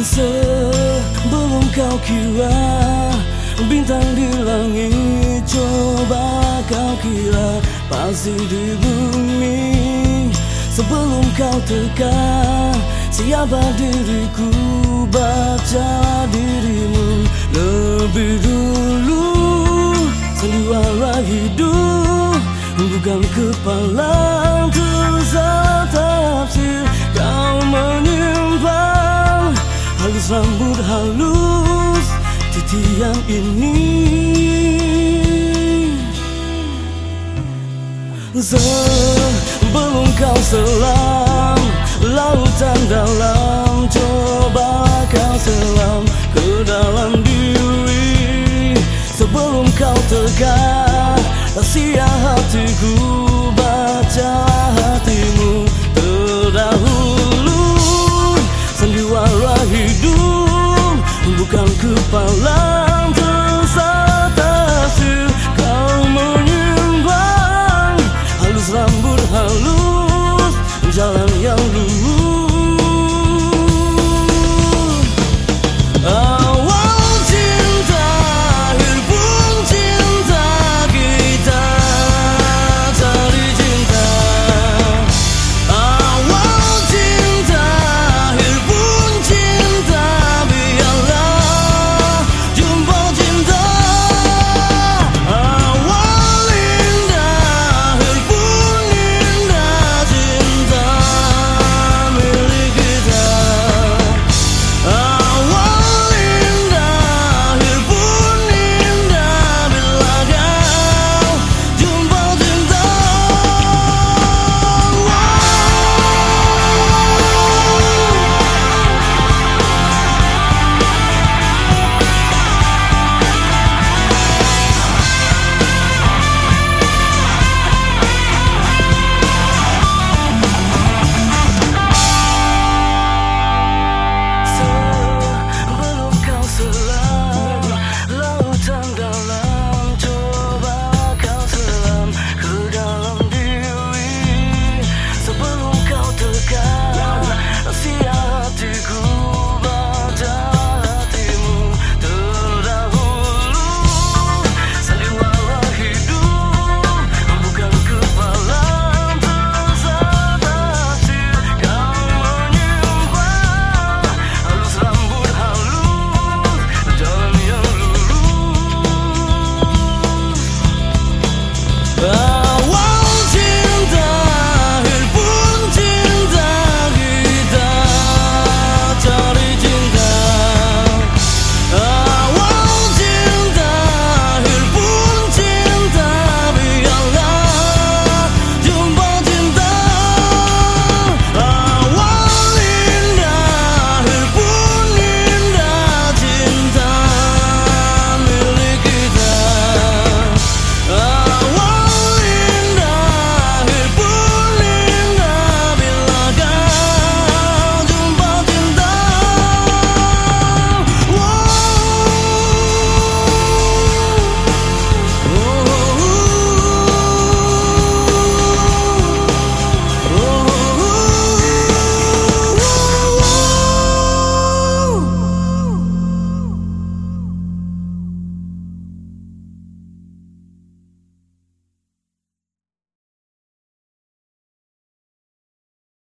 Sebelum kau kira Bintang di langit Coba kau kira Pasti di bumi. Sebelum kau teka Siapa diriku? Baca dirimu Lebih dulu. Sandiwara hidup Bukan kepala Tersalah rambut halus Titian ini. Sebelum kau selam Lautan dalam. Coba kau selam Ke dalam diri. Sebelum kau tegak Rahasia hatiku Bukan kepala